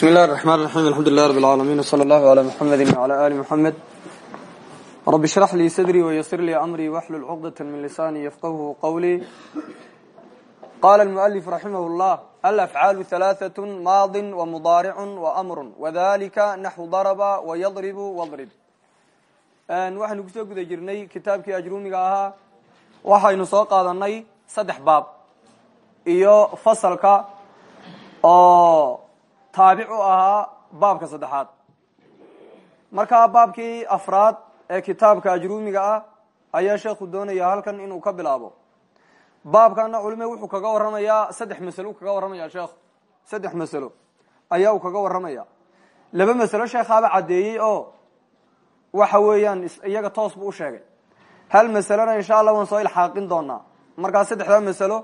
بسم الله الرحمن الرحيم الحمد لله رب العالمين وصلى الله على محمد وعلى آل محمد رب اشرح لي صدري ويسر لي أمري واحلل عقدة من لساني يفقهه قولي قال المؤلف رحمه الله الأفعال ثلاثة ماض ومضارع وأمر وذلك نحو ضرب ويضرب واضرب waxaynu kusoo guda jirnay kitaabkii ajruumiga ahaa waxaynu soo qaadanay saddex baab iyo fasalka oo taabic u ahaa baabka saddexaad. Markaa baabkii afraad ee kitaabka ajruumiga ah ayaa sheekhu doonaya halkan inuu ka bilaabo. Baabkana culime wuxuu kaga waramayaa saddex masalo kaga warramaya sheekhu. Saddex masalo ayaa uu kaga warramaya. Laba masalo sheekhaaba caddeeyey oo waxa weeyaan iyaga toos buu u sheegay. Hal masalona insha allah waan soo ilxaaqin doonaa markaa saddexdaa masalo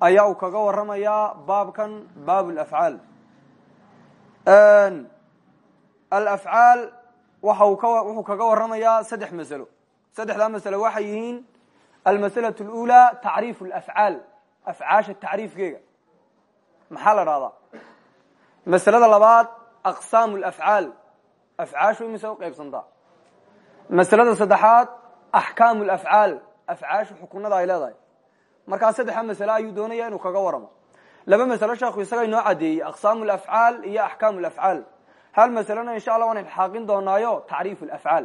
ayaa uu kaga waramayaa baabkan baab lafcaal alafcaal wuxuu kaga waramayaa saddex masalo. Saddexda masalo waxay yihiin almasalau lulaa tacriif lafcaal afcaasha tacriifkeega. Maxaa la dhahdaa masalada labaad aqsaamu lafcaal afcaashu imise u qaybsantaa. Masalada saddexaad axkaamu lafcaal afcaashu xukunada ay leedahay. Markaa saddexda masale ayuu doonaya inuu kaga waramo laba masalo sheekhu isaga inoo cadeeyey aqsaam lafcaal iyo axkaam lafcaal hal masalena insha allah waan ilxaaqin doonaayo tacriif lafcaal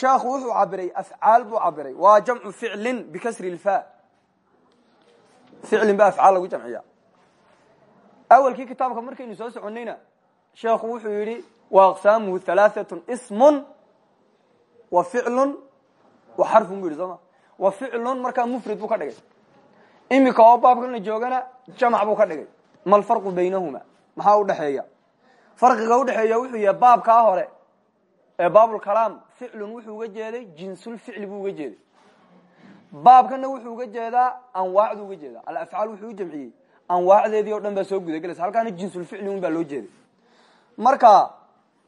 sheekhu wuxuu cabiray afcaal buu cabiray waa jamcu ficlin bikasri lfa ficlin ba afcaal lagu jamciya awalkii kitaabka markaynu soo soconayna sheekhu wuxuu yihi wa aqsaamuhu halaaatun ismun wa ficlun wa xarfun bu yihi soo ma? Wa ficlun markaa mufrid buu ka dhigay imika oo baabkan la joogana jamc buu ka dhigay. Ma alfarqu baynahuma maxaa udhexeeya farqiga udhexeeya wuxuu yahay baabkaa hore ee baabulkalaam ficlun wuxuu uga jeeday jinsulficli buu uga jeeday. Baabkana wuxuu uga jeedaa anwaacdu uga jeeda alafcaal wuxuu u jamciyey anwaacdeedii o dhan baa soo gudagelaysa halkaana jinsulficli un baa loo jeeday. Marka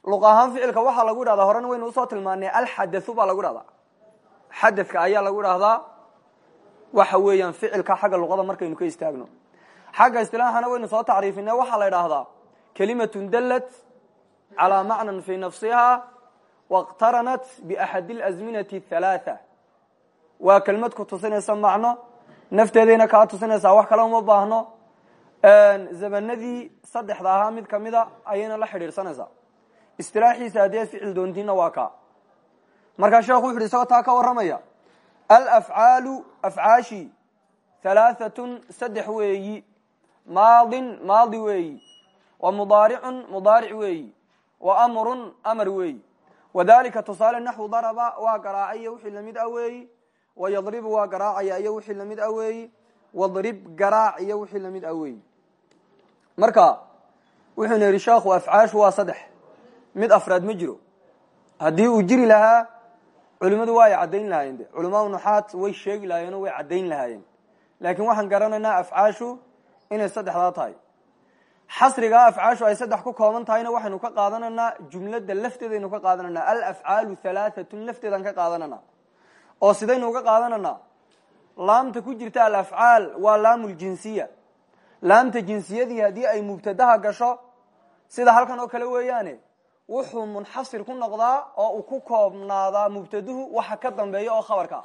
luq ahaan ficilka waxaa lagu dhahdaa horena waynu u soo tilmaanay alxadathu baa lagu dhahdaa xadadka ayaa lagu dhahdaa waxa weeyaan ficilka xagga luqada markaynu ka istaagno. Xagga istilaaxana waynu soo tacriifine waxaa la idhaahdaa kalimatun dallat calaa macnan fii nafsiha wاqtaranat biaxad اlazminati halaatha waa kelmad ku tusinaysa macno nafteedayna kaa tusinaysaa wax kale uma baahno. Zamanadii saddexda ahaa mid kamida ayayna la xidhiidhsanaysaa istilaaxiisa haddii ad ficil doontiina waa ka markaa sheekhu wuxu uhi isagoo taa ka warramaya alafcaalu afcaashi halaaatun saddex weeyi. Maadin maadi weeyi. Wa mudaaricun mudaaric weeyi. Wa amrun amar weeyi. Wadalika tusaale naxwu daraba waa garaacaya wixii la mid ah weeyi. Wa yadribu waa garaacaya iyo wixii la mid ah weeyi. Wadrib garaac iyo wixii la mid ah weeyi. Marka wuxuuna yidhi sheekhu afcaashu waa saddex. Mid afraad ma jiro. Haddii uu jiri lahaa culimadu waa ay caddayn lahaayeen de. Culamaau nuxaat way sheegi lahaayeenoo way caddayn lahaayeen. Laakiin waxaan garanaynaa afcaashu inay saddexdaa tahay. Xasrigaa afcaashu ay saddex ku kooban tahayna waxaynu ka qaadanaynaa jumlada lafteedaynu ka qaadananaa alafcaalu halaaatun lafteedaan ka qaadananaa oo sidaynu uga qaadananaa laamta ku jirta alafcaal waa laamu ljinsiya laamta jinsiyadii haddii ay mubtadaha gasho sida halkan oo kale weeyaane wuxuu munxasir ku noqdaa oo uu ku koobnaadaa mubtaduhu waxa ka dambeeya oo khabarka.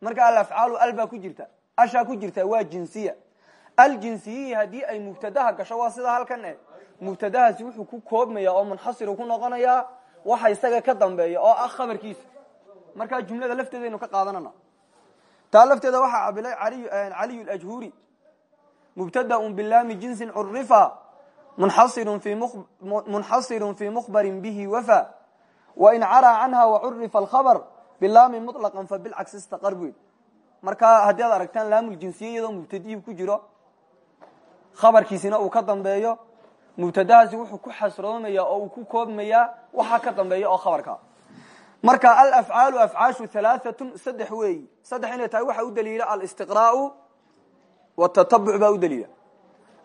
Marka alafcaalu al baa ku jirta ashaa ku jirta waa jinsiya. Aljinsiyihi haddii ay mubtadaha gasho waa sida halkan eh. Mubtadahaasi wuxuu ku koobmaya oo munxasiru ku noqonayaa waxa isaga ka dambeeya oo ah khabarkiisa. Markaa jumlada lafteedaynu ka qaadanana. Taa lafteeda waxaa cabilay caliy lajhuri mubtadaun bilaami jinsin curifa munxasiru fi mkhbarin bihi wafa. Wain caraa canha wacurifa alkhabr bilaami muطlaqan fabilcagsi istaqar bu markaa haddii aad aragtaan laamuljinsiya iyadoo mubtadihii ku jiro khabarkiisina uu ka dambeeyo mubtadahaasi wuxuu ku xasroomaya oo uu ku koobmayaa waxa ka dambeeya oo khabarka. Marka alafcaalu afcaashu halaaatun saddex weeyi saddex inay tahay waxa u daliila alistiqraau watatabuc baa u daliila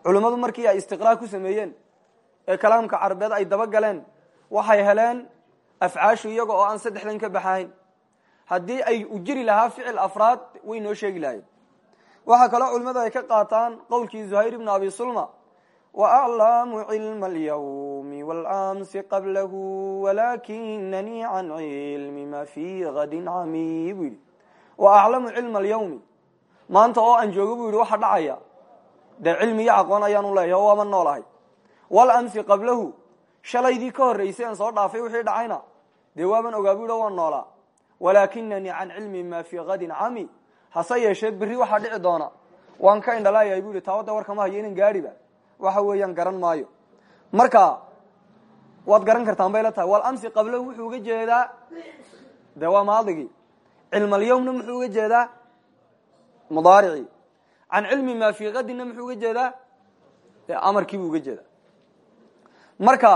culummadu markii ay istiqraa ku sameeyeen ee kalaamka carabeed ay daba galeen waxay heleen afcaashu iyaga oo aan saddexdan ka baxayn. Haddii ay u jiri lahaa ficil afraad way noo sheegi lahayen waxaa kaloo culimmadu ay ka qaataan qowlkii zuhayr ibnu abi sulma waaclamu cilma alyawmi waalamsi qablahu walaakinanii can cilmi ma fii hadin cami buu yidhi waaclamu cilma alyawmi. Maanta oo aan joogo buu yidhi waxa dhacaya dee cilmi iyo aqoon ayaan u leeyahy o waama noolahay walamsi qablahu shalaydii ka horreysay aan soo dhaafay wixii dhacayna. Dee waaban ogaa bu yidhi waan noolaa. Walaakinanii can cilmi ma fii kadin cami hase yeeshee berri waxaa dhici doona. Waan ka indhalaayahay bu yidhi taawada warkama hayo inan gaadhiba waxa weeyaan garan maayo. Marka waad garan kartaan bay la tahay. Walamsi qablahu wuxuu uga jeedaa dee waa maadigii cilmalyawmna muxuu uga jeedaa? Mudaaricii can cilmi ma fii kadinna muxuu uga jeedaa dee amarkiibuu uga jeedaa marka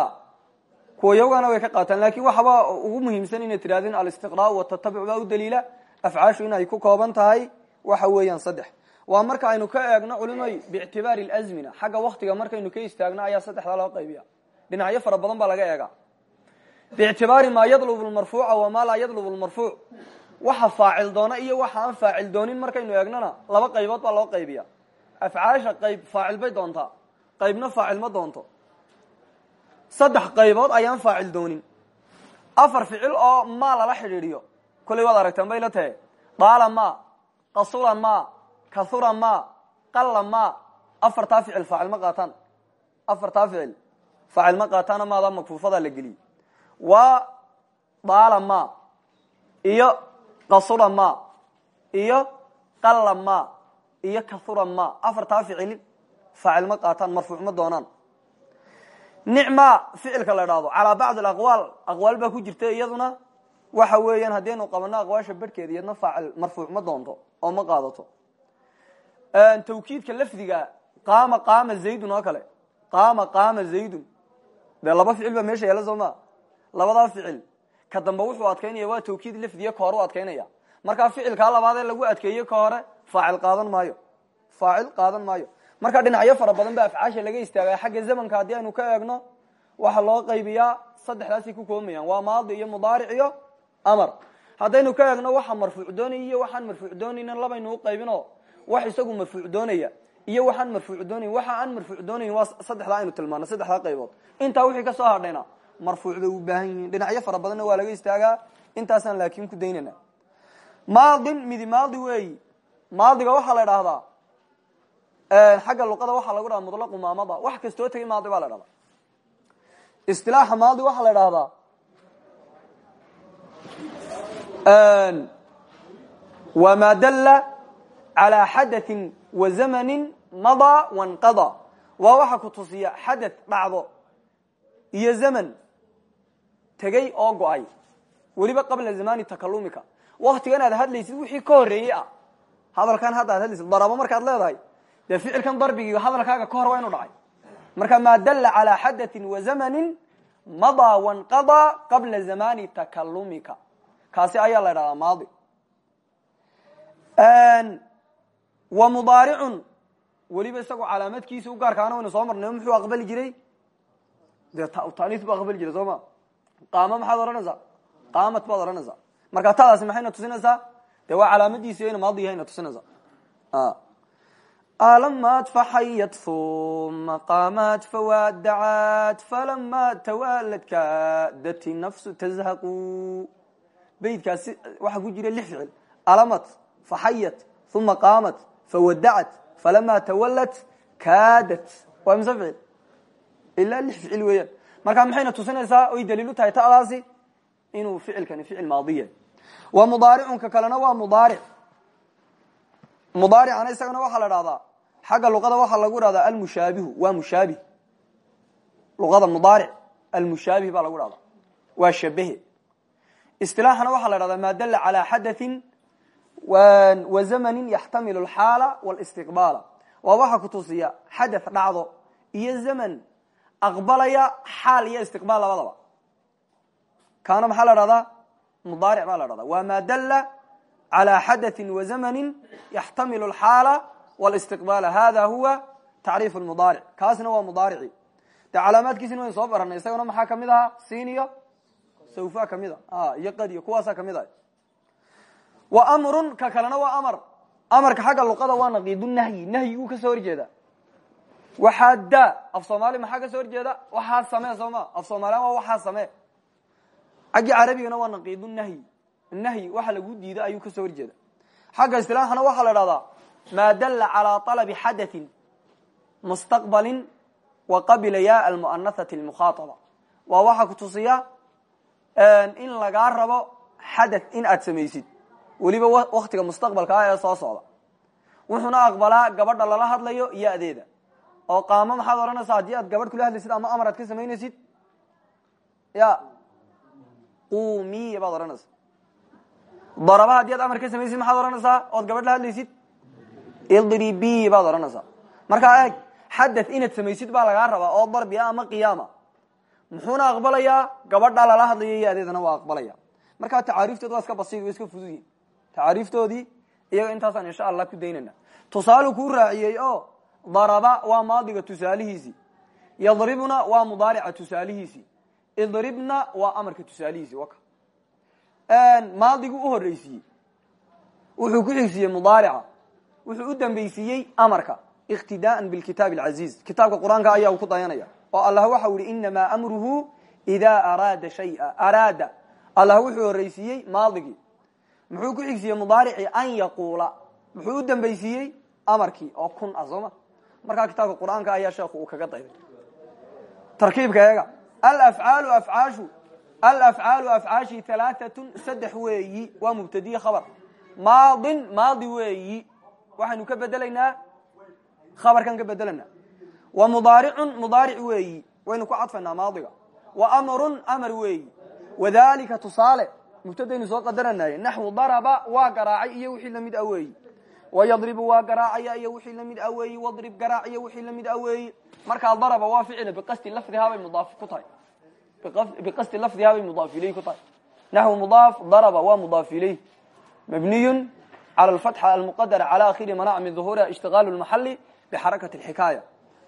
kuwa way ka qaataan laakiin waxaba ugu muhiimsan inay tirahdeen alistiqraa watatabuc baa u daliila. Afcaashu inay ku kooban tahay waxa weeyaan saddex. Waa marka aynu ka eegno culimay biictibaari lazmina xagga waktiga markaynu ka istaagno ayaa saddexdaa loo qaybiya dhinacyo fara badan baa laga eega biictibaari maa yadlubu lmarfuuca wamaa laa yadlubu lmarfuuc waxa faacil doona iyo waxa aan faacil doonin markaynu eegnona laba qaybood baa loo qaybiya afcaasha qayb faacil bay doontaa qaybna faacil ma doonto. Saddex qaybood ayaan faacil doonin. Afar ficil oo maa lala xidhiidhiyo. Kollay waad aragteen bay la tahe daala ma qasula ma kahura ma qalla ma. Afartaa ficil faacil ma qaataan. Afartaa ficil faacil ma qaataana maada makfuufadaa la geliyey waa daala ma iyo qasura ma iyo qalla ma iyo kahura ma afartaa ficil faacil ma qaataan marfuuc ma doonaan. Nicma ficilka la idhaahdo calaa bacd alaqwaal aqwaal baa ku jirta iyaduna waxa weeyaan haddaynu qabano aqwaasha barhkeeda iyadna faacil marfuuc ma doonto oo ma qaadato. Tawkiidka lafdiga qaama qaama zaydun oo kale. Qaama qaama zaydun. Dee laba ficil baa meesha yaalla soo ma? Labadaa ficil ka dambe wuxuu adkaynaya waa tawkiid lafdiya ka hore u adkaynaya markaa ficilkaa labaadee lagu adkeeye ka hore faacil qaadan maayo. Faacil qaadan maayo. Marka dhinacyo fara badan ba afcaasha laga istaaga xagga zamanka haddii aynu ka eegno waxaa loo qaybiyaa saddexdaasay ku koobayaan waa maadi iyo mudaaric iyo amar. Haddaynu ka eegno waxa marfuuc doonaya iyo waxaan marfuuc doonaynin labaynu u qaybino wax isagu marfuuc doonaya iyo waxaan marfuuc doonayn. Waxa aan marfuuc doonayn waa saddexdaa aynu tilmaano saddexdaa qaybood. Intaa wixii ka soo hadhayna marfuucbay u baahan yihiin. Dhinacyo fara badanna waa laga istaagaa intaasaan laakin ku daynana maadin midi maadi weyi maadiga waxaa la idhaahdaa xagga luqada waxaa lagu dhaha mutlaqu maamada. Wax kastoo tegay maadi baa la dhahdaa isilaaxa maadi waxaa la dhahdaa waa maa dalla calaa xadain wa zamanin madaa wanqada waa waxa ku tusiya xadad dhacdo iyo zaman tegey oo go'ay. Weliba qabla zamani takalumika waktigan aad hadlaysid wixii ka horeeyey ah. Hadalkan hadda ad hadlaysid darabo markaad leedahay. Dee ficilkan darbigii hadalkaaga ka hor waa inu dhacay. Marka maa dalla calى xadaثi wa zamani madaa wanqada qabla zamani takalumika kaasi ayaa la dhahdaa maadi. Wa mudaaricun weliba isagoo calaamadkiisa u gaarkaana waynu soo marnay muxuu aqbali jiray? Dee taniis bu aqbali jiray soo ma qaama maxaad odhanaysaa? Qaamat baad odhanaysaa? Marka tadaasi maxayna tusinaysaa? Dee waa calaamadiisi ina maadi yahayna tusinaysaa. Alamaad faxayat uma qaamat fawaadacaat falama tawaalad kaadati nafsu tazhaqu. Beydkaasi waxaa ku jira lix ficil. Alamat faxayat uma qaamat fawadacat falama tawalat kaadat waa mise ficil? Ilaa lix ficil weeyaan markaa maxayna tusinaysaa oy daliil u tahay tadaasi inuu ficilkani ficil maadiya wa mudaaricunka kalena waa mudaaric. Mudaaricana isagana waxaa la dhahdaa xagga luqada waxaa lagu dhahdaa almushaabihu waa mushaabih luqada mudaaric almushaabih baa lagu dhahdaa waa shabehe. Istilaaxana waxaa la dhahdaa maa dalla calaa xadain wa zamanin yaxtamilu alxaala walistiqbaala. Waa waxaa kutusiya xadath dhacdo iyo zaman aqbalaya xaal iyo istiqbaal labadaba kaana maxaa la dhahdaa mudaaric baa la dhahdaa waa maa dalla calى xadaثi wa zamani yaxtamilu alxaala wاlistiqbaala hada huwa tacriif mudaaric kaasna waa mudaarici dee calaamaadkiisina waynu soo baranay isagana maxaa kamid ahaa siniyo sawfa kamid a iyo qadiyo kuwaasaa kamid ah wa amrun ka kalena waa amar amarka xagga luqada waa naqiidu nahyi nahyiguu kasoo horjeeda waxaa da af soomaali maxaa ka soo horjeeda? Waxaa same sooma. Af soomaaliyan waa waxaa same xaggii carabigana waa naqiidunahyi nahyi. Waxa lagu diido ayuu ka soo horjeeda. Xagga isilaaxana waxaa la dhahdaa maa dalla calaa alabi xadain mustaqbalin wa qabila ya almu'anathati lmukhaataba waa waxaa kutusiya in lagaa rabo xadath in aad samaysid. Weliba waktiga mustaqbalka ah ee soo socda. Wuxuuna aqbalaa gabadha lala hadlayo yo-deeda oo qaamo maxaad odhanaysaa haddii aad gabadh kula hadlaysid ama amar aad ka samaynaysid? Ya. Qumiya baad odhanaysaa. Daraba haddii aad amar ka samaysid maxaad odhanaysaa? Ood gabadh la hadlaysid? Idribi baad odhanaysaa. Markaa eeg xadath inaad samaysid baa lagaa rabaa oo darbi ah ama qiyaama. Muxuuna aqbalayaa gabadha lala hadlayo iyo adeedana waa aqbalaya. Markaa tacaariiftood waa iska basid wa iska fudud yihiin tacaariiftoodii iyaga intaasaan insha allah ku daynayna. Tusaalu kuu raaciyey oo daraba waa maadiga tusaalihiisii yadribuna waa mudaarica tusaalihiisii idribna waa amarka tusaalihiisii waka. Maadigu u horeysiiyey wuxuu ku xigsiiyey mudaarica. Wuxuu u dambeysiiyey amarka. Iqtidaaan bilkitaab alcaziiz kitaabka qur'aanka ayaa uu ku dayanaya. Oo allah waxa u yihi inamaa amruhu idaa araada shaya. Araada. Allah wuxuu horeysiiyey maadigii amarkii. Oo kun ah sooma markaa kitaabka qur'aanka ayaa sheekhu uu kaga dayday. Tarkiibka eega alafcaalu afcaashu alafcaalu afcaashi halaaatun saddex weeyi waa mubtadiye khabar. Maadin maadi weeyi waxaynu ka bedelaynaa khabarkan ka bedelanaa wa mudaaricun mudaaric weeyi waynu ku cadfaynaa maadiga. Wa amrun amar weeyi. Wadalika tusaale mubtadaynu soo qadaranaye naxwu daraba waa garaacay iyo wixii la mid a weeyi wayadribu waa garaacaya iyo wixii la mid a weeyi wadrib garaac iyo wixii la mid a weeyi markaa daraba waa ficila biqasdi lafdihaa bay mudaaf ku tahay biqasdi lafdihaa bay mudaaf ileyh ku tahay naxwu mudaaf daraba waa mudaaf ileyh mabniyun cala alfatxa almuqadara cala akhiri manac min duhuuriha ishtigaalu lmaxali bixarakati alxikaaya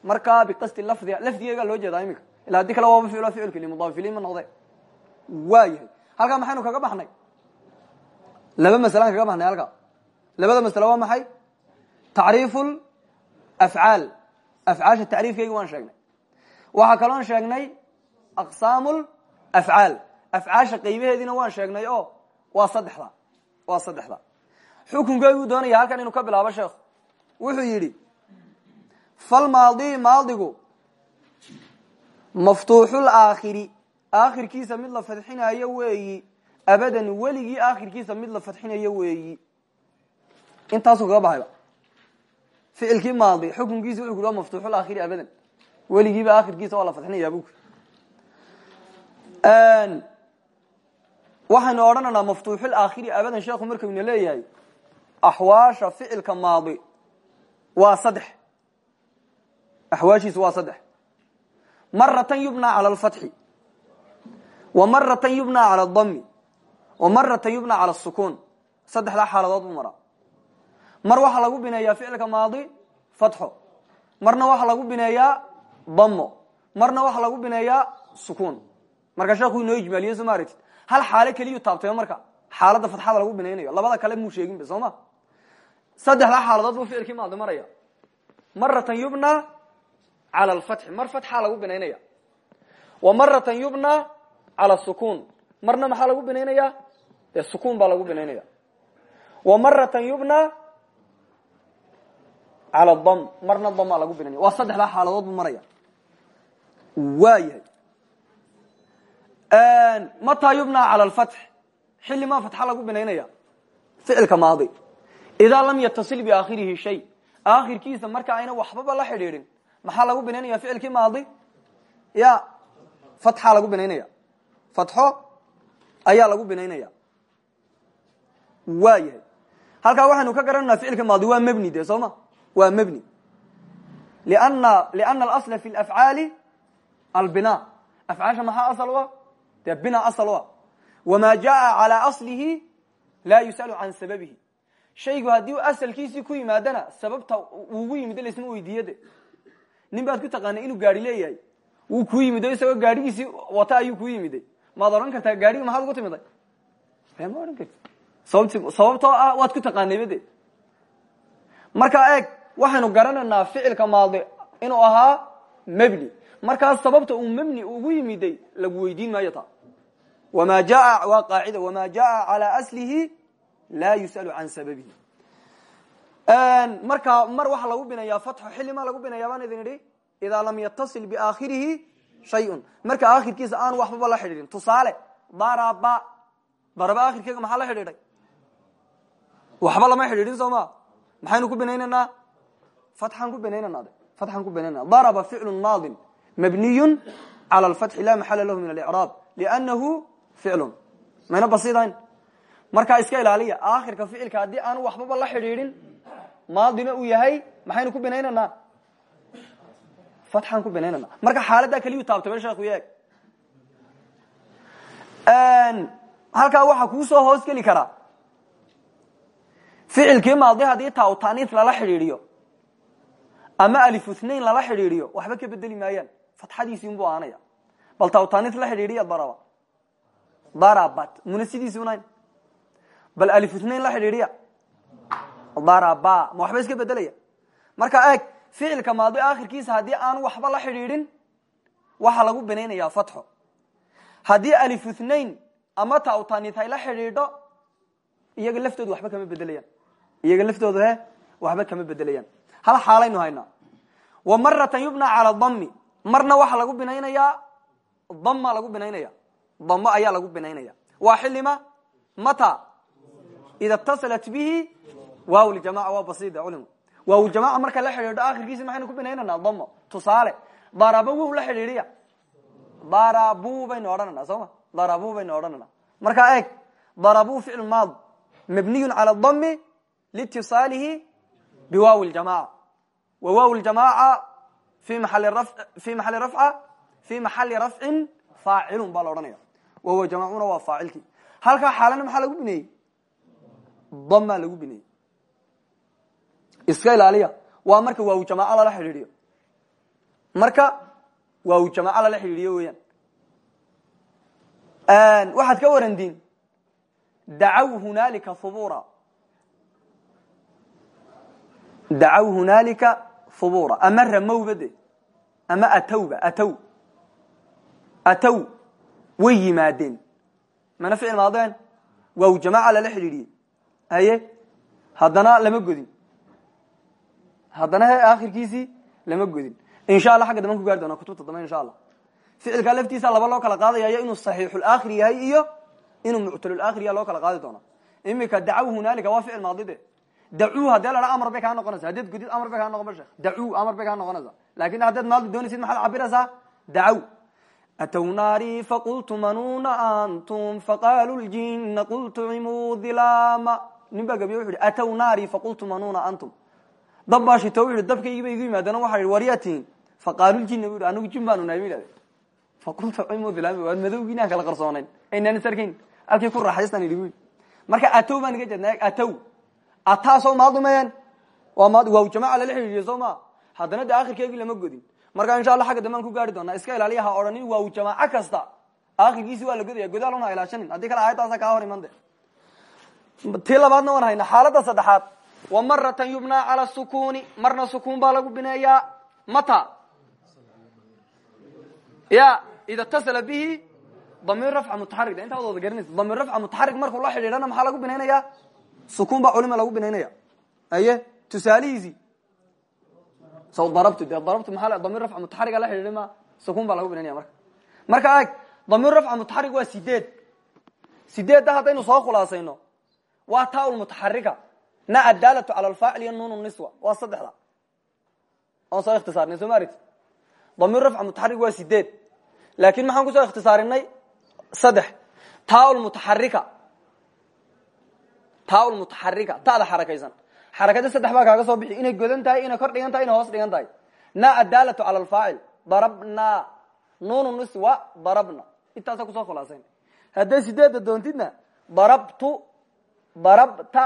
markaa biqasdi lafdiha lafdigeegaa loo jeedaa iminka ila haddii kale waaba ficilo ficilka li mudaaf ileyh ma noqde waa yahay halkaa maxaynu kaga baxnay laba masalaan kaga baxnay halkaa labada masle waa maxay? Tacriifu afcaal. Afcaasha tacriifkeyga waan sheegnay. Waxaa kaloon sheegnay aqsaamu afcaal. Afcaasha qaybaheediina waan sheegnay oo waa saddexda. Waa saddexda. Xukunkeyguu doonaya halkan inuu ka bilaabo sheekhu wuxuu yidhi falmaadi maadigu maftuuxul aakhiri. Aakhirkiisa mid la fadxinayo weeyi. Abadan weligii aakhirkiisa mid la fadxinayo weeyi intaasuu kaga baxayba ficilkii maadi xukunkiisi wuxu ku maftuuxul aakhiri abadan. Weligiiba aakhirkiisa waa la fadxinaya bu waxaynu odhanaynaa maftuuxul aakhiri abadan sheekhu markayna leeyahay axwaasha ficilka maadi waa saddex. Axwaashiisu waa saddex. Maratan yubnaa cala alfatxi wa maratan yubnaa cala adami wa maratan yubnaa cala asukuun saddexdaa xaaladood buu maraa mar waxaa lagu bineeyaa ficilka maadi fatxo marna waxaa lagu bineeyaa damo marna waxaa lagu bineeyaa sukuun marka sheekhu inoo ijmaaliye soo ma aragtid? Hal xaalo keliyu taabtayo marka xaaladda fatxada lagu binaynayo labada kale muu sheeginba soo ma? Xaaladood buu ficilkii maadi maraya. Maratan yubna cala alfatxi. Mar fatxaa lagu binaynaya wa maratan yubna cala sukuun marna maxaa lagu binaynaya dee baa lagu binaynaya wa maratan yubna cala dam marna damaa lagu binaynaya waa saddexdaa xaaladood maraya waa yahay. Mataa yubna cala alfatx xilli maa fatxa lagu binaynaya. Ficilka maadi. Idaa lam yatasil biaakhirihi shay. Aakhirkiisa marka ayna waxbaba la xidhiidhin maxaa lagu binaynaya ficilkii maadi? Ya fatxaa lagu binaynaya. Fatxo ayaa lagu binaynaya. Waa yahay. Halkaa ka garananaa ficilka maadi waa mebni de soo ma waa lna liana alasla fi lafcaali albina afcaasha maxaa asal u ah dee bina asal u ah wamaa jaa calaa aslihi laa yus'alu can sababihi shaygu haddii asalkiisii ku yimaadana sababta ugu yimid laysma weydiiye de nin baad ku taqaanay inuu gaari leeyahay wuu kuu yimido isagoo gaadhigiisii wata ayuu kuu yimiday maad odhan kartaa gaadhigi maxaad ugu timiday ma odhan karti sababt sababtoo ah ku taqaanayba de markaa eeg waxaynu garanaynaa ficilka maadi inuu ahaa mebni markaas sababta uu mebni ugu yimiday lagu weydiin maayo ta. Jaa waa qaacida wma jaa calى aslihi laa yusأl can sababihi marka mar waxaa lagu binaya fatxo xilli maa lagu binaya baan idin idhi idaa lam yatasil biaakhirihi shayun. Marka aakhirkiisa aan waxbaba la xidhiidhin. Tusaale daraba daraba akhirkeega maxaa la xidhiidhay? Waxba lama xidhiidhin soo ma? Maxaynu ku binaynanaa fatxaan ku binaynana de fatxaan ku binaynana daraba ficlu maadin mabniyu calى اlfatxi la maxala lahu min alicraab lnahu ficlun mayna basidayn markaa iska ilaaliya. Aakhirka ficilka haddii aanu waxbaba la xidhiidhin maadina uu yahay maxaynu ku binaynanaa fatxaan ku binaynana marka xaaladdaa keliyu taabtay ba sheekhu yeeg. Halkaa waxaa kuu soo hoos geli karaa ficilkii maadi haddii taa taniis lala ama alifusnain lala xidhiidhiyo waxba ka bedeli maayaan. Fatxadiisii unbu aanaya. Bal taa taniis la xidhiidhiya daraba. Darabat muna sidiisi unayn bal alifusnain la xidhiidhiya. Daraba. Ma waxba iska bedelaya. Marka eeg ficilka maadi akhirkiisa haddii aan waxba la xidhiidhin waxaa lagu binaynaya fatxo. Haddii alifusnain ama ta taniis ay la xidhiidho iyaga laftoodu waxba kama bedelayaan. Iyaga laftoodu he waxba kama bedelayaan hal xaalaynu haynaa wa maratan yubna cala dami marna waxa lagu binaynayaa dama lagu binaynaya dam ayaa lagu binaynaya waa xilima mata? Ida tasalat bihi waaw ljamaca waa basida culim waaw jamaca marka la xidhiidho akhirkiisi maxaynu ku binaynanaa dam tusaale daraba wow la xidhiidhiya darabu baynu odhananaa sooma darabu baynu odhananaa markaa eeg darabu ficil maad mabniyu cala dami liitisaalihi biwaawi ljamaca wa waaw ljamaca fi maali fi maxali rafca fi maxali rafcin faacilun baa la odhanaya wahuwa jamacuna waa faacilkii halkaa xaalana maxaa lagu bineeyey damaa lagu bineeyey iska ilaaliya waa marka waaw jamac lala xidhiidhiyo marka waaw jamac lala xidhiidhiyo weeyaan waxaad ka warandiin dacaw hunaalika hubura dacaw hunaalika hubura ama ramowba de ama atowba atow atow way yimaadeen mana ficil maadeen waaw jamaca lala xidhiidhiyey haye haddana lama godin haddana he akhirkiisii lama godin insha allah xagga daban ku gaari doona kutubta dambe insha allah ficilkaa laftiisa laba loo kala qaadayayo inuu saxiixulakhir yahay iyo inuu muctalulakhir yaha loo kala qaadi doona imika dacaw hunaalika waa ficil maadide dau hadee la amar bay kaa noqonaysa haddaed gudid amar bay kaa noqon shek dau amar bay kaa noqonaysa laakiin haddaed maalda doonaysid maxaad cabiraysaa daw atw faqultu manuuna antum faqalu ljina qultu cimuu dilama nin baa gabiye wuxu faqultu manuuna antum dab baa shito wuxu igu yimaadeen waxa hi war yaa tihin anigu jin baanu nahay yidhahde faqultu cimuu dilama waad kala qarsoonayn aynaan isarkayn halkay ku raaxaystan idigu marka atow baan iga ataa soo maadumeyen waa maad waaw jamaca lala xidhiidhiye soo ma haddana de akhirkeegii lama godin marka insha alla xagga dambean ku gaari doonaa iska ilaaliya ha odhanin waaw jamaaco kasta akhirkiisi waa la godaya godaal una ilaashanin haddii kale aayaddaasa kaa hor iman de tii labaadna waan hayna xaaladda saddexaad wa maratan yubnaa cala sukuni marna sukuun baa lagu bineeyaa mata ya ida tasala bihi damiir rafca mutaxarig de intaa wada garanaysa damiir rafca mutaxarig markuu la xidhiidhana maxaa lagu binaynaya sukuun baa culima lagu binaynaya. Aye tusaalihiisii saw darabtu de darabtu maaa damiir rafca mutaxariga la xidhiidhi ma sukuun baa lagu binaynaya marka. Marka ag damiir rafca mutaxarig waa sideed. Sideedda haddaynu soo khulaasayno waa taa mutaxarika na adaalatu cala alfaacil iyo nun niswa waa saddexda. Oon soo ikhtisaarnay soo maaragti damiir rafca mutaxarig waa sideed. Laakin maxaan ku soo ikhtisaarinay? Saddex. Taa mutaxarika taa mutaxarika tada xarakaysan xarakada saddex baa kaaga soo bixi inay godan tahay inay kor dhigan tahay inay hoos dhigan tahay. Na adaalatu cala alfaacil darabna. Nun niswa darabna. Intaasa ku soo khulaasayn hadday sideedda doontidna darabtu darabta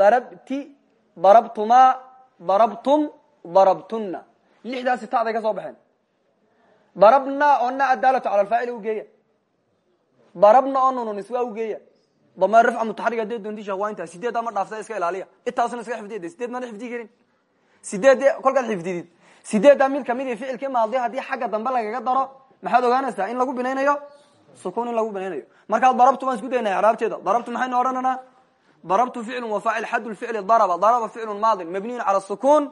darabti darabtumaa darabtum darabtunna. Lixdaasi taday ka soo baxeen. Darabna oo na adaalatu cala alfaacil ugeeya darabna oo nununiswa ugeeya damair rafca mutaxarig hadday doonti sheekh waa intaa sideeddaa ma dhaafta iska ilaaliya. Intaasuna iska xifdiyade sideed maana xifdiyi karin. Sideed kolkaad xifdidid sideeddaa mid ka mid ficilkii maadi haddii xagga dambe lagaga daro maxaad ogaanaysaa in lagu binaynayo? Sukun in lagu binaynayo. Markaa darabtu waan isku daynaa icraabteeda darabtu maxaynu odhananaa darabtu ficlu wafaacil xad lficli daraba. Daraba ficlu maadin. Mabniyun cala sukun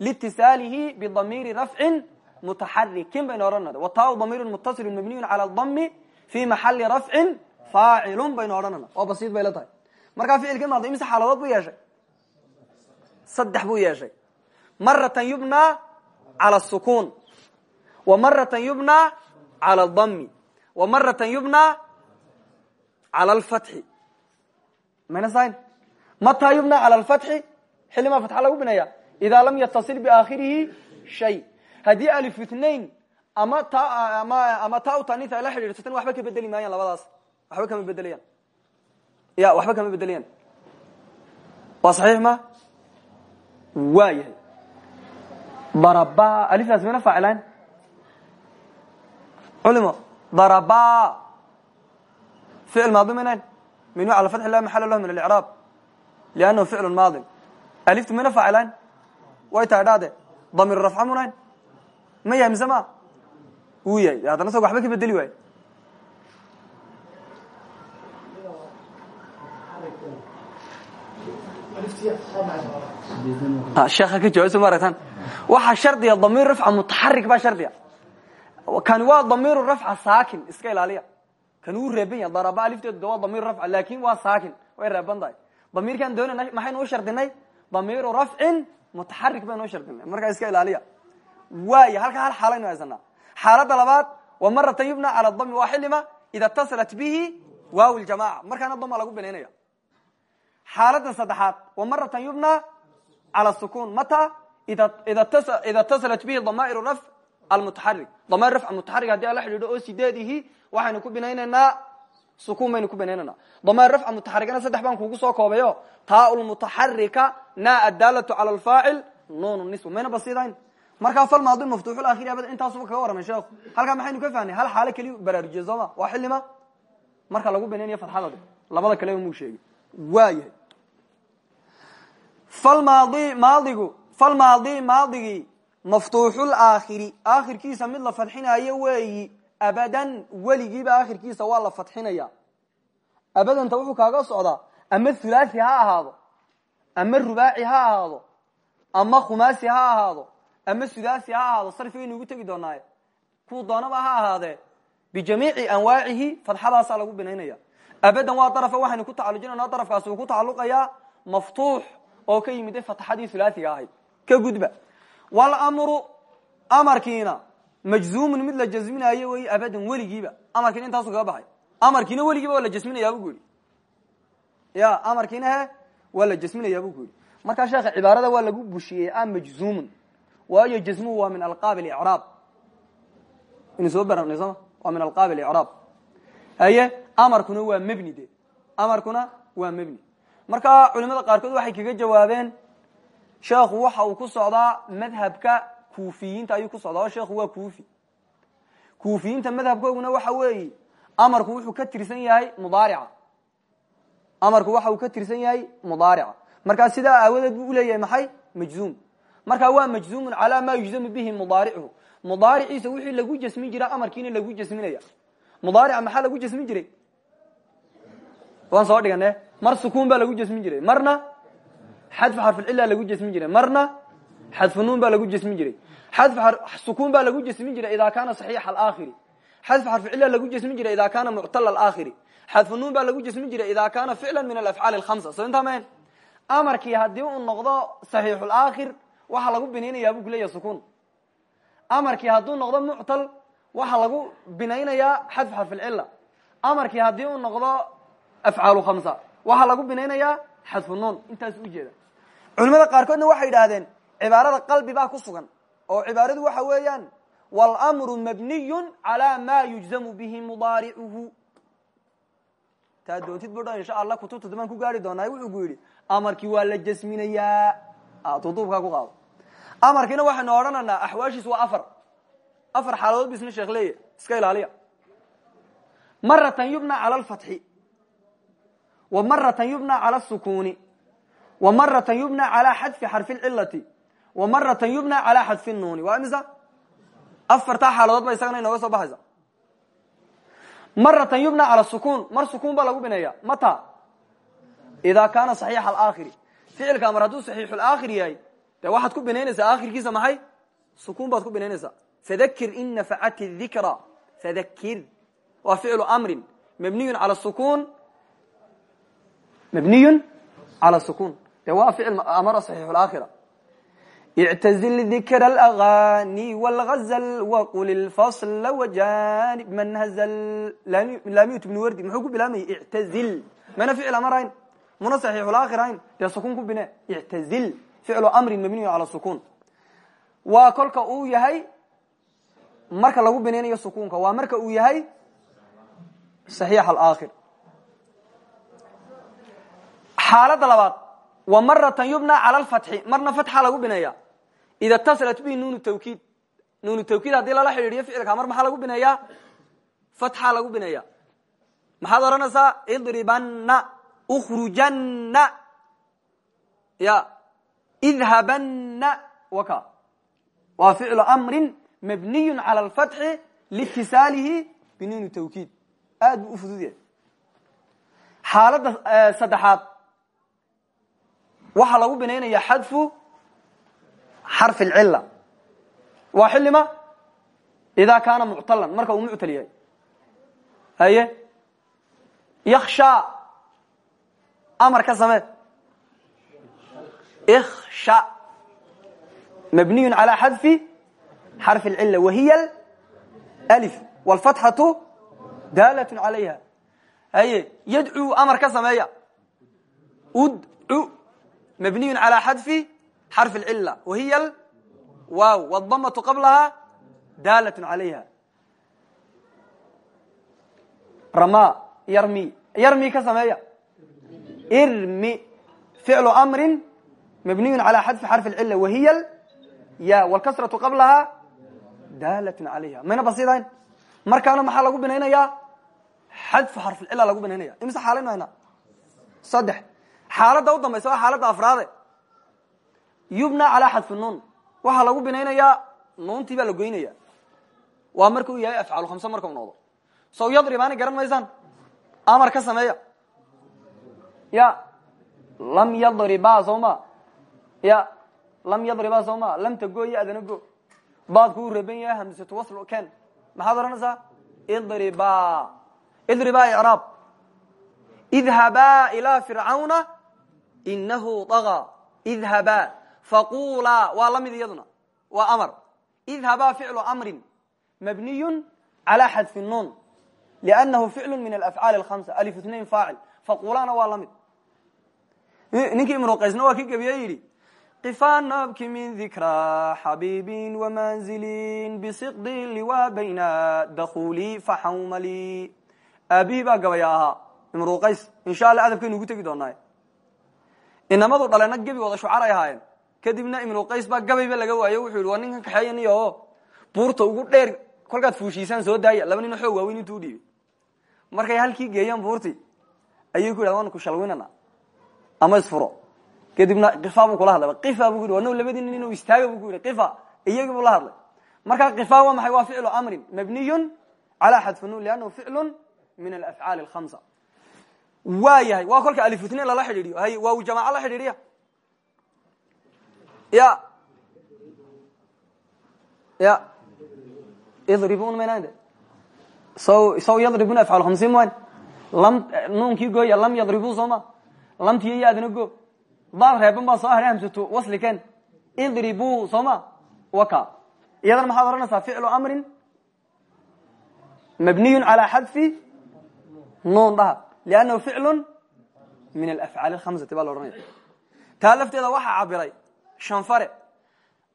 liitisaalihi bidamiiri rafcin mutaxarikin baynu odhanana wataau damiirun mutasilun mabniyun cala dami fi maxali rafcin faacilun baynu odhanana oo basiid bay la tahay markaa ficilkii maadi imise xaaladood buu yeeshay saddex buu yeeshay maratan yubnaa cala sukun wa maratan yubnaa cala dami wa maratan yubnaa cala alfatxi mayna sayn mataa yubnaa cala alfatxi xillimaa fatxa lagu binaya idaa lam yatasil biaakhirihi shay haddii alif itnain ama t ama ama ta u tanis ay la xidhiidsatan waxba ka bedeli maayaan waxba kama bedelayaan. Ya waxba kama bedelayaan. Waa saxiix ma? Waa yahay. Daraba aliftaas mayna faacilaan culimo daraba. Ficil maadi maynan minu cala fatxi la maxala lahu min alcraab liannahu ficlu maadin aliftu mayna faacilaan way tahay dhade damir rafca munayn. Ma yahay mise ma wuu yahay. Haddana sag waxba ka bedeli waayo sheeka ka jawaab so ma aragtaan waxaa shardiga damiir rafca mutaxarik baa shardiga. Kani waa damiiru rafca saakin iska ilaaliya. Kan wuu reeban yahay daraba alifteedu waa damiir rafca laakin waa saakin. Way reeban tahay. Damiirkaan doonayna maxaynu u shardinay? Damiiru rafcin mutaxarik baynu u shardinay. Markaa iska ilaaliya. Waay halkaa hal xaalaynu haysanaa. Xaalada labaad wa maratan yubna cala dami waa xilima ida tasalat bihi waaw ljamaca markaana dama lagu binaynaya xaalada saddexaad wa maratan yubna cala sukun mata ida tasalat bihi damaair rafc almutaxarik damair rafc mutaxarik haddii ala xidhiidho oo sideedihi waxaynu ku binaynaynaa sukun baynu ku binaynayna damair rafca mutaxarikana saddex baan kugu soo koobayo taa lmutaxarika na adaalatu cala alfaacil nun niswa mayna basidayn markaa fal maadi maftuuxul akhiri abad intaasuba kaga warramay sheekhu halkaa maxaynu ka fahnay hal xaalo keliya baraarujiye sooma waa xilima marka lagu binaynayo fatxadad labada kaleba muu sheegay waayahay falmaadi maadigu falmaadi maadigii maftuuxul aakhiri aakhirkiisa mid la fadxinayo weeyi abadan weligiiba aakhirkiisa waa la fadxinaya. Abadanta wuxuu kaaga socdaa ama thulathi ha ahaado ama rubaaci ha ahaado ama khumaasi ha ahaado ama sudaasi ha ahaado sarfigaynu ugu tegi doonaaye kuu doonaba ha ahaadee bijamiici anwaacihi fadxadaasaa lagu binaynaya abadan waa darafa waxaynu ku tacalujinayna darafkaasi uu ku tacaluqayaa maftuux oo ka yimid fatxadii hulaasiga ahayd ka gudba wlmru amarkiina majzuumun mid la jasminayo wey abadan weligiiba amarkiina intaasu kaga baxay amarkiina weligiiba waa la jasminayaa bu ku yidhi ya amarkiina he waa la jasminayaa bu ku yidhi markaa sheekha cibaarada waa lagu bushiyey a majzuumun waayo jasmuhu waa min alqaab icraab inu soo baranay sooma waa min alqaab icraab haye amarkuna waa mebni de. Amarkuna waa mebni marka culimada qaarkood waxay kaga jawaabeen sheekhu waxa uu ku socdaa madhabka kuufiyiinta ayuu ku socdaa. Oo sheekhu waa kuufi. Kuufiyiinta madhabkooguna waxa weeye amarku wuxuu ka tirsan yahay mudaarica. Amarku waxa uu ka tirsan yahay mudaarica. Markaa sidaa aawadeed buu uleeyahay maxay? Majzuum. Markaa waa majzuumun calaa maa yujzamu bihi mudaarichu mudaariciisa wixii lagu jasmin jira amarkiina lagu jasminaya. Mudaarica maxaa lagu jasmin jiray waan soo dhigane mar sukuun baa lagu jasmin jiray. Marna xadfu xarfilcila lagu jasmin jiray. Marna xadfu nuun baa lagu jasmin jiray. Sukuun baa lagu jasmin jiray idaa kaana saxiixa alaakhiri. Xadfu xarficila lagu jasmin jiray idaa kaana muctala alaakhiri. Xadfu nuun baa lagu jasmin jiray idaa kaana ficla min alafcaali alhamsa soo intaa mahen amarkii haddii uu noqdo saxiixulaakhir waxaa lagu binaynayaa buu kuleeyahay sukuun. Amarkii hadduu noqdo muctal waxaa lagu binaynayaa xadfu xarfilcila amarkii haddii uu noqdo afcaalu khamsa. Waxaa lagu binaynayaa xadfu nuun. Intaas ujeeda culimada qaarkoodna waxay yidhaahdeen cibaarada qalbi baa ku sugan. Oo cibaaradu waxa weeyaan walmru mabniyun calaa maa yujzamu bihi mudaaricuhu taa doontid budho insha allah kutubta dambaan ku gaari doonaa wuxuu ku yidhi amarkii waa la jasminayaa. Duduubkaa ku qaado. Amarkiina waxaynu odhanaynaa axwaashiis waa afar. Afar xaaladood bisna sheekh leeya iska ilaaliya. Maratan yubna cala lfatxi maratan yubna cala sukuni. Maratan yubna cala xadfi xarfi cilati maratan yubna cala xadfi nuuni. Waa imisa? Afartaa xaaladood ba isagana inooga soo baxaysa. Maratan yubna cala sukun. Mar sukun baa lagu bineeya mata. Idaa kaana saxiixa alaakhiri ficilka mar hadduu saxiixulaakhir yahay dee waxaad ku binaynaysaa aakhirkiisa maxay? Sukun baad ku binaynaysaa fadakir in nafacati dikra fadakir waa ficlu amrin. Mabniyun cala sukun mabniyun cala sukuun dee waa ficil amara saxiixulaakhira اعتزل ذكر الأغاني والغزل وقل الفصل وجانب من هزل laamiyt بن wardi muxuu ku bilaamaya اعtزil mana ficil amarayn muna صaxiix اlaakhir ayn dee sukun ku bine اعtزil ficlu amrin mabniy calى sukun waa kolka uu yahay marka lagu binaynayo sukunka waa marka uu yahay صaxiix alaakhir xaalada labaad wa maratan yubna cala lfatxi marna fatxa lagu bineeya. Ida tasalat bihi nuunu tawkiid. Nuunu tawkiid haddii lala xidhiidhiyo ficilka mar maxaa lagu bineeyaa fatxa lagu bineeya. Maxaad odhanaysaa? Idribana ukhrujanna. Ya idhabana waka. Waa ficlu amrin mabniyu cala alfatxi liitisaalihi binuunu tawkiid. Aad buu u fudud yahay. Xaalada eh, saddexaad waxaa lagu binaynaya xadfu xarfi اlcila waa xilima ida kaana muctalan marka uu muctal yahay haye yaksha amar ka samee iksha mabniyu calى xadfi xarfi اlcila wahiya alif wاlfatxatu daalat calayha haye yadcuu amar ka sameeya udcu mabniyu calى xadfi xarf اcila wahiy waaw wاdamatu qablaha daalat calayha rama yarmi yarmi ka sameeya irmi ficlu amri mabniyu calى xadfi xarf اcila wahiy ya wاlkasraةu qablaha daalat calayha mayna basidayn markaana maxaa lagu binaynaya xadfu xarfcila lagu binaynaya imise xaalayn hayna saddex xaaladda u dambaysa waa xaaladda afraade. Yubna calaa xadfi nuun. Waxaa lagu binaynayaa nuuntii baa la goynaya waa marka yahay afcaal khamse marka u noqdo. Sow yadribaani garan maysaan? Amar ka sameeya. Ya lam yadriba soo ma. Ya lam yadriba soo ma. Lamta go iyo adana go. Baadku uu reeban yahay hamsatu wasl ken. Maxaad odhanaysaa idriba. Idriba icraab. Idhabaa ilaa fircauna inahu daga idhabaa faqulaa waa la mid iyaduna waa amar idhabaa ficlu amrin mabniyu calى xadfi nuun lأnnahu ficlu min alafcaali اhamsa alif اثnain faacil faqulaana waa la mid ninkii imruqaysna waa ki gebiye yidhi qifanabki min dikra xabiibin wamanzilin bisiqdi liwa bayna dakhuli faxawmali aabihi baa gabaya ahaa imruqays insha allah adabkaynu ugu tegi doonaa inamadu dhalena gebi wada shucar ay ahaayeen. Kadibna imruqays baa gabayba laga waayo wuxuu yidhi waa ninkan kaxeeya niyo buurta ugu dheer kolkaad fuushiisaan soo daaya laba nin xoog waaweyn intuu dhiibay. Markay halkii geeyaan buurtii ayuu ku yidhahda waanu ku shalwinana ama isfuro. Kadibna kifa buu kula hadlay. Kifa buu yidhi wano labadii nin inuu istaaga buu ku yidhi. Kifa iyagii buu la hadlay. Marka kifa waa maxay? Waa ficlu amrin mabniyun calaa xadfi nuun liannahu ficlun min alafcaali alkhamsa waa yahay waa kolka alifutnain lala xidhiidhiyo. Hay waa uu la xidhiidhiya? Ya. Ya. Idribun maynade so saw yadribun afcaal khamsiin maan lam nuunkii gooya lam yadribu soo ma lamtiyo yaadna go. Daad reeban baa soo haray hamsatu wasliken idribu soo waka. Iyadana maxaad odhanaysaa ficlu amrin mabniyun calaa xadfi nuun dhaha liannahu ficlu min alafcaali alkhamsati baa la odhanaya taa lafteeda waxaa cabiray shanfare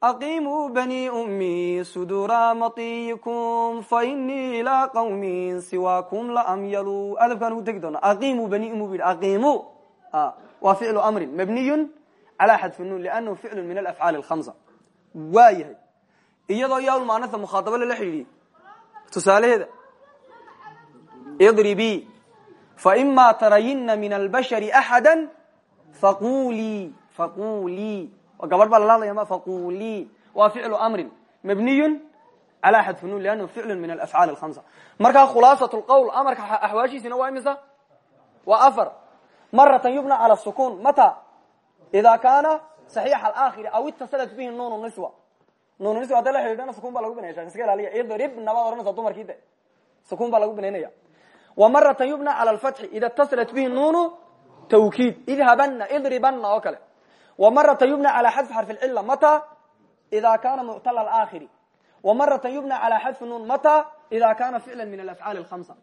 aqimuu bani ummi sudura matiyikum fainii ilaa qawmin siwaakum laamyalu adabkaan ugu tegi doona aqimu bani ummi bu yidhi aqimu waa ficlu amrin mabniyun calaa xadfi nuun liannahu ficlu min alafcaali alkhamsa waa yahay iyadoo yaalmaanata mukhaadabo lala xidhiidhiyey tusaalaheeda idribii faima tarayina min albashari axada faqulii faqulii gabadh baa lala hadlaya ma faquli waa ficlu amrin mabniyun ala xadfi nun liannahu ficlu min alafcaali alhamsa markaa khulaasat lqowl amarka axwaashiisina waa imisa waa afar maratan yubna cala sukun mata ida kaana saxiixa alaakhiri aw itasalat bihi nun niswa nun niswa hadda la xidhiidhana sukun baa lagu binaya iska ilaaliya idribna baad ohanaysa dumarkii de sukun baa lagu binaynaya wa maratan yubna cala alfatxi ida itasalat bihi nunu tawkiid idhabana idribana oo kale wa maratan yubna cala xadfi xarfi lcila mata ida kana muctala alaakhiri wa maratan yubna cala xadfi nun mata ida kana ficla min alafcaali alhamsa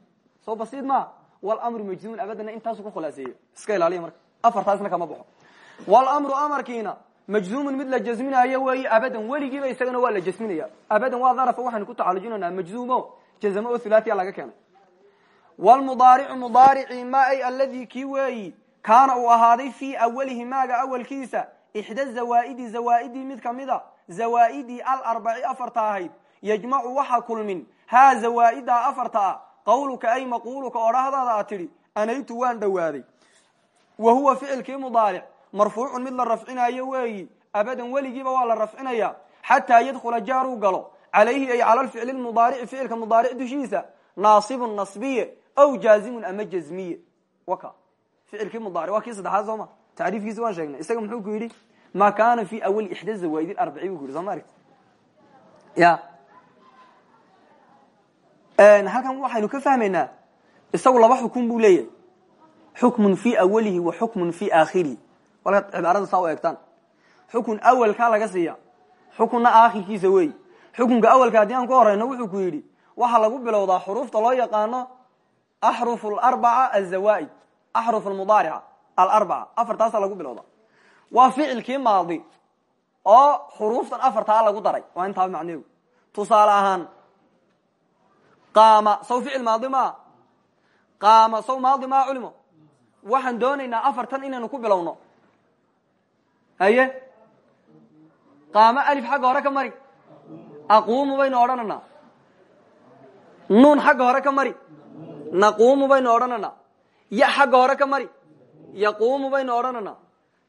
soo basiid ma wlmru majzumun abadana intaasu ku khulaaseeyo iska ilaaliya marka afartaasna kama baxo wlmru amarkiina majzumun mid la jasminayo weeye abadan weligiiba isagana waa la jasminaya abadan waa daraf waxaynu ku tacalujinanaa majzumo jazamo oo hulaahiya laga keenay wlmudaaricu mudaarici ma ay aladi kii weeyi kaana uu ahaaday fii awalihi maaga awalkiisa ixda zawaaidi zawaaidii mid kamida zawaaidii alarbaci afarta ahayd yajmacu waxa kulmin haa zawaa'idaa afarta ah qawluka ay maquluka odhahdaada a tidhi anaytu waan dhowaaday wa huwa ficilkii mudaaric marfuucun mid la rafcinayo weeyi abadan weligiiba waa la rafcinaya xataa yadkhula jaaruu galo calayhi ay cala lficli mudaarici ficilka mudaaric dushiisa naasibun nasbiye aw jaazimun ama jazmiye waka ficilkii mudaaric waa kii saddexaad soo ma tacriifkiisa waan sheegnay isaga muxuu ku yidhi ma kana fi awali ixda zawaaid arbaci bu ku yidhi soo ma argti ya halkan waxaynu ka fahmaynaa isagu laba xukun buu leeyahay xukmun fi awalihi wa xukmun fi aakhirihi walkaad cibaarada saa u eegtaan xukun awalkaa laga siiya xukunna aakhirkiisa wey xukunka awalka haddii aan ku horeyno wuxuu ku yidhi waxaa lagu bilowdaa xuruufta loo yaqaano axruf alarbaca azawaaid axruf almudaarica alarbaca afartaasaa lagu bilowdaa waa ficilkii maadi oo xuruuftan afartaa lagu daray waa intaa macneegu tusaale ahaan qaama saw ficil maadi maa qaama saw maadi maa culimo waxaan doonaynaa afartan inaynu ku bilowno haye qaamo alif xagga hore ka mari aquumu baynu odhananaa nuun xagga hore ka mari naquumu baynu odhananaa ya xagga hore ka mari yaquumu baynu odhananaa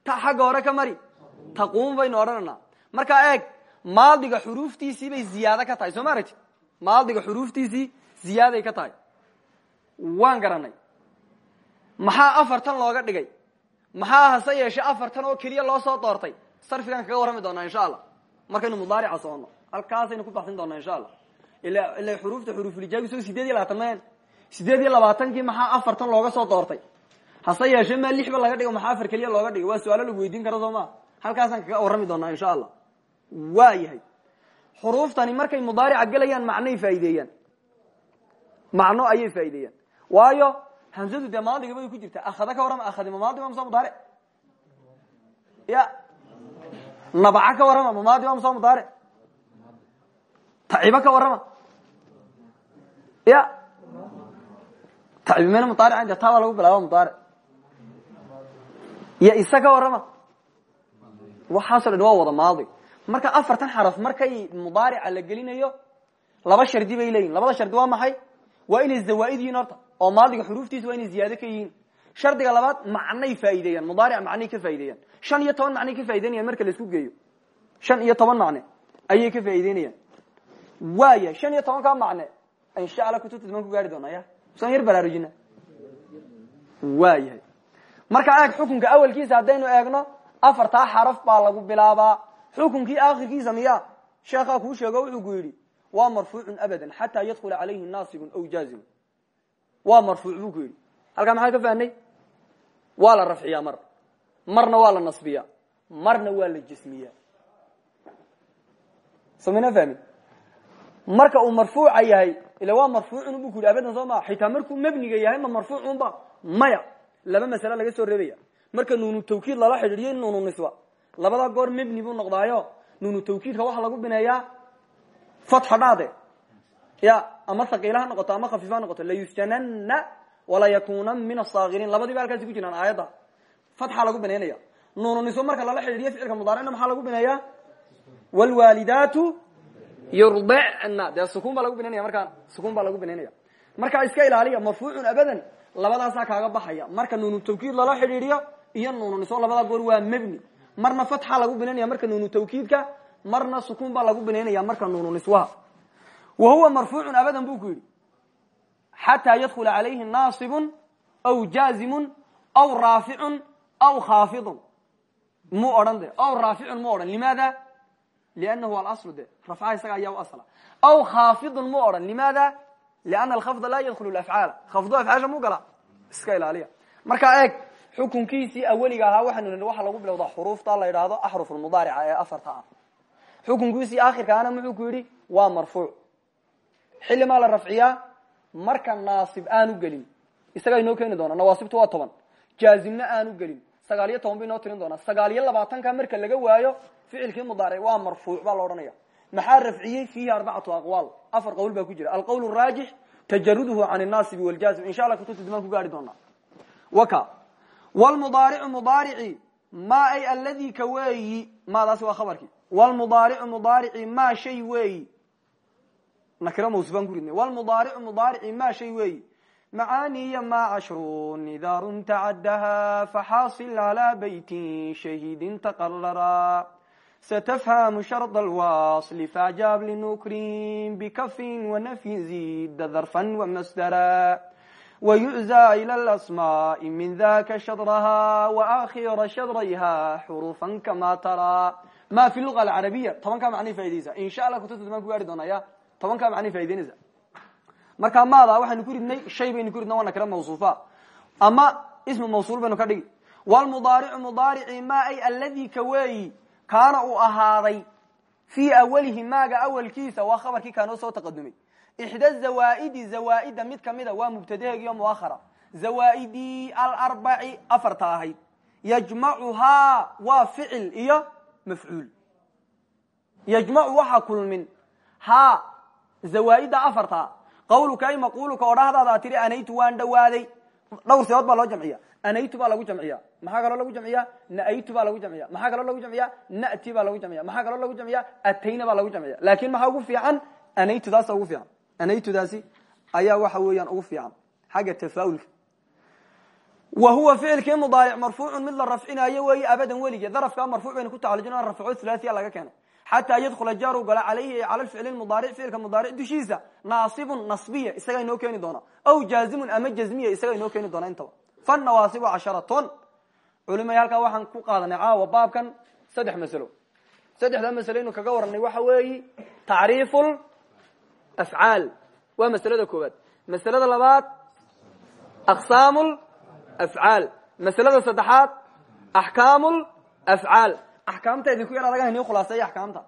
ta xagga hore ka mari taquumu baynu odhananaa markaa eeg maadiga xuruuftiisii bay ziyaado ka tahay soo ma aragti maadiga xuruuftiisii ziyaaday ka tahay waan garanay maxaa afartan looga dhigay maxaa hase yeeshe afartan oo keliya loo soo doortay sarfigaan kaga warrami doonaa insha allah markaynu mudaarica socono halkaasaynu ku baxsin doonaa insha allah ila xuruufta xuruufulijaagi soo sideed iyo labaatan sideed iyo labaatankii maxaa afartan looga soo doortay? Hase yeeshe maa lixba laga dhigo maxaa afar keliya looga dhigay waa su'aalo weydiin karo soo ma halkaasaan kaga warrami doonaa insha allah. Waa yahay. Xuruuftani markay mudaarica gelayaan macnay faa'ideeyaan. Macno ayay faa'ideeyaan. Waayo hamsadu dee maadiga bay ku jirtaa. Akhada ka warrama akhadima maadi ma msa mudaaric? Ya. Nabaca ka warrama ma maadi ma msa mudaaric? Ka warrama? Ya tacibi mena mudaaric de taa baa lagu bilaaba mudaaric ya isa ka warrama. Waxaaso dhan waa wada maadi. Marka afartan xaraf markay mudaarica la gelinayo laba shardi bay leeyihiin labada shardi waa maxay? Waa inay zawaaid yihiin horta. Oo maadiga xuruuftiisa waa inay ziyaado ka yihiin. Shardiga labaad macnay faa'ideeyaan mudaaric macnay ka faa'ideeyaan shan iyo toban macnay ka faa'ideynayaan marka la isku geeyo. Shan iyo toban macne ayay ka faa'ideynayaan waaya shan iyo toban kaa macne insha alla kutubta diman ku gaari doonaa ya saan yar baraarujina waa yahay. Marka eeg xukunka awalkiisa haddaynu eegno afartaa xaraf baa lagu bilaabaa. Xukunkii akhirkiisa miya sheekhaa kuu sheego wuxuu ku waa marfuucun abadan xataa yadkhula calayhi naasibun aw jaazimun waa marfuuc buu ku yidhi. Halkaa ka fahnay waa la rafciyaa mar. Marna waa la nasbiyaa. Marna waa la jismiyaa. So mina fahmin marka uu marfuuca yahay ila waa marfuucun bu ku yidhi abadan soo maa xitaa markuu mebniga yahay ma marfuucunba maya. Laba masale laga soo reebaya. Marka nuunu tawkiid lala xidhiidhiyo nuunu niswa. Labada goor mebni buu noqdaayo nuunu tawkiidka waxaa lagu bineeyaa fatxa dhaade. Ya ama haqiila ha noqoto ama khafiif ha noqoto layusjanana walayakunan min asaakiriin labadiiba halkaasi ku jiraan aayadda. Fatxa lagu binaynaya nuunu niswa marka lala xidhiidhiyo ficilka mudaaricna maxaa lagu bineeyaa wlwaalidaatu yurdicna dee sukun baa lagu binaynaya markaan. Sukun baa lagu binaynaya markaa iska ilaaliya marfuucun abadan labadaasaa kaaga baxaya. Marka nuunu tawkiid lala xidhiidhiyo iyo nuunu niswa labada goor waa mebni marna fatxa lagu binaynaya marka nuunu tawkiidka marna sukuun baa lagu binaynaya marka nuunu niswaha wa huwa marfuucun abadan bu ku yidhi. Xataa yadkhula calayhi naasibun aw jaazimun aw raaficun aw khaafidun mu odhan de aw raaficun mu odhan. Limaada liannahu alaslu de rafcaha isaga ayaa u asla aw khaafidun mu odhan limaada liana alkhafda laa yadkhulu lafcaala khafdu afcaasha mu gala iska ilaaliya markaa eeg xukunkiisii aweliga ahaa waxaanu nihi lagu bilowdaa xuruufta la yidhaahdo axruf lmudaarica ee afarta ah xukunkiisii akhirkaana muxuu ku yidhi waa marfuuc xilli la rafciyaa marka naasib aanu gelin isagaa inoo keeni doona waa toban jaazimna aanu gelin sagaal iyo toban ba inoo tirin doonaa. Sagaal iyo labaatanka marka laga waayo ficilkii mudaaric waa marfuuc baa la odhanaya. Maxaa rafciyey fiihi arbacatu aqwaal? Afar qowl baa ku jira. Alqowl raajix tajaruduhu can naasibi wljaazim insha allah kutubta dimaan ku gaari doonaa. Waka. Wlmudaaricu mudaarici ma ay aladi ka weeyi maadaasi waa khabarkii. Wlmudaaricu mudaarici ma shay weeyi nakira mawsufaan ku ridnay. Wlmudaaricu mudaarici ma shay weeyi macaani iyo maacashrun idaa runta caddahaa faxaasil calaa beytin shahiidin taqarara satafhamu shard alwasl fajaab linukrin bikafin wanafyin zida darfan wamasdara wayu'zaa ila alasmaa'i min daka shadraha waakhira shadrayha xurufan kamaa taraa ma fi luga alcarabiya tobankaa macnay faaideynaysa in sha allah kutubta damaan ku gaari doonaa ya tobankaa macnay faa'ideynaysa markaa maadaa waxaynu ku ridnay shay baynu ku ridna waa nakira mawsuufa. Ama ismu mawsuul baynu ka dhigi wlmudaaricu mudaarici ma ay alladii ka kaana uu ahaaday fii awalihi maaga awalkiisa waa khabarkii kaanoo soo taqadumay. Ixda zawaaidi zawaaida mid kamida waa mubtadaheegiyo muahara zawaaidii alarbaci afarta ahayd yajmacuhaa waa ficil iyo mafcuul. Yajmacu waxa kulmin. Ha zawaaida afarta qawluka ay maquluka odhahdaada tiri anaytu waan dhawaaday. Dhowr seeood baa loo jamciya anaytu baa lagu jamciya maxaa kaloo lagu jamciya naaytu baa lagu jamciya maxaa kaloo lagu jamciya nati baa lagu jamciya maxaa kaloo lagu jamciya atayna baa lagu jamciya laakin maxaa ugu fiican? Anaytudaasa ugu fiican. Anaytudaasi ayaa waxa weeyaan ugu fiican. Xagga tafaulka. Wa huwa ficilkii mudaaric marfuucun mid la rafcinayo weeye abadan welige darafkaa marfuuc baynu ku tacalujina rafco hulaahiya laga keenay xataa yadkhula jaaru gala calayhi cala ficli mudaaric ficilka mudaaric dushiisa naasibun nasbiya isagaa inoo keeni doona aw jaazimun ama jazmiya isagaa inoo keeni doona intaba fanawaasibu casharatun culimay halkaa waxaan ku qaadanay caawa baabkan saddex masalo saddexdaa masalo inu kaga waranay waxa weeyi tacriifu afcaal waa masalada koowaad masalada labaad aqsaamu afcaal masalada saddexaad axkaamu afcaal axkaamta idinku yar adaga ini khulaaseeya axkaamta.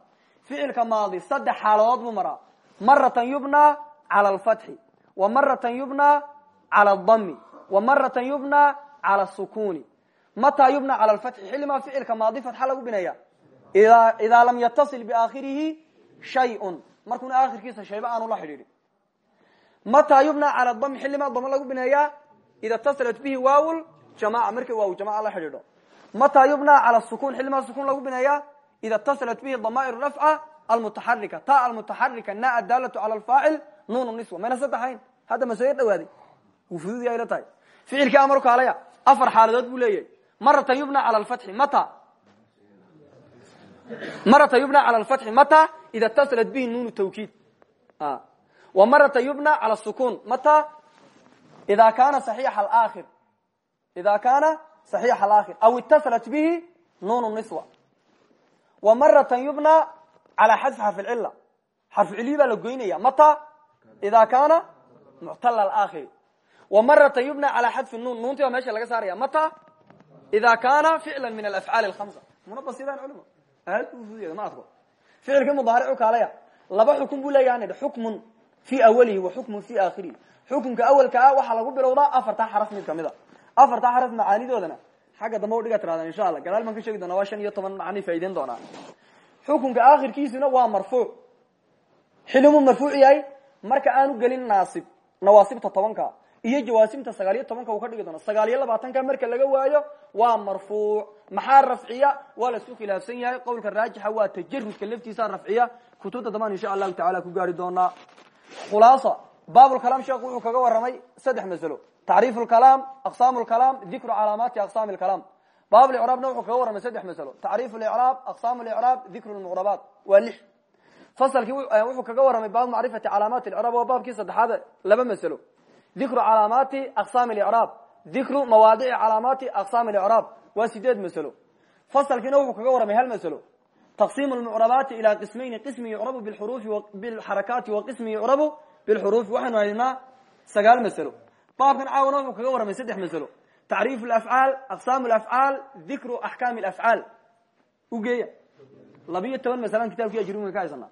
Ficilka maadi saddex xaaladood buu maraa. Maratan yubnaa cala alfatxi wa maratan yubnaa cala adami wa maratan yubnaa cala asukuni mataa yubna cala alfatxi xillimaa ficilka maadi fatxa lagu binaya idaa lam yatasil biaakhirihi shayun. Markuuna aakhirkiisa shayba aanu la xidhiidhin. Mataa yubna cala dami xillimaa damo lagu bineeyaa ida tasalat bihi waawul jamaca markay waaw jamaca la xidhiidho mataa yubna cala sukun xillimaa sukun lagu bineeyaa ida tasalat bihi damaa'ir rafca almutaxarika ta almutaxarika na adaalatu cala alfaacil nuun niswa mayna sadexayn hadda ma soo yar dhawaaday wuu fududi ayla tahay ficilkii amaru kaalaya afar xaaladood buu leeyahay maratan yubna cala alfatxi mata maratan yubna cala alfatxi mata ida tasalat bihi nuunu tawkiid wa maratan yubna cala sukun mata ida kana saxiixa alaakhir ida kana saxiixa alaakhir aw itasalat bihi nuunu niswa wa maratan yubna cala xadfi xarfi lcila xarfu ciliyi baa la goynaya mata ida kana muctala alaakhiri wa maratan yubna cala xadfi nuun nuuntii baa meesha laga saaraya mata ida kana ficla min alafcaali alhamsa muna basidan culima aad bu fududeeda ma adko ficilkii mudaaricu kaalaya laba xukun buu leeyaha nidhi xukmun fii awalihi wa xukmun fii aakhirihi xukunka awalka ah waxaa lagu bilowdaa afartaa xaraf mid ka mid a afartaa xaraf macaanidoodana xagga dambe udhiga tiraada insha allah gadaal baan ka sheegi doona waa shan iyo toban macani faa'ideyn doonaa xukunka aakhirkiisuna waa marfuuc xillimuu marfuuc yahay marka aanu gelin naasib nawaasibta tobanka iyo jawaasimta sagaal iyo tobanka uu ka dhigi doono sagaal iyo labaatanka marka laga waayo waa marfuuc maxaa rafciya waa la isku khilaafsan yahay qowlka raajixa waa tajarudka laftiisa rafciya kutubta damaan insha allahu tacala ku gaari doonaa khulaasa baabulkalaam sheekhu wuxuu kaga waramay saddex masalo tacriifu lkalaam aqsaamu lkalaam dikru calaamaati aqsaami lkalaam baab licraabna wuxuu kaga warramay saddex masalo tacriif licraab aqsaam licraab dikru lmucrabaat waa lix fasalkii wuxuu kaga warramay baabu macrifati calaamaati licraab waa baabkii saddexaad laba masalo dikru calaamaati aqsaam licraab dikru mawaadici calaamaati aqsaam licraab waa sideed masalo fasalkiina wuxuu kaga warramay hal masalo taqsiim lmucrabaati ilaa qismayni qismi yucrabu bilxuruufi bilxarakaati wa qismi yucrabu bilxuruufi waxaynu haynaa sagaal masalo baabkan caawana wuxuu kaga warramay saddex masalo tacriif afcaal aqsaam afcaal dikru axkaam afcaal ugeeya labiyo toban masalan kitabki ajrumiga ka haysana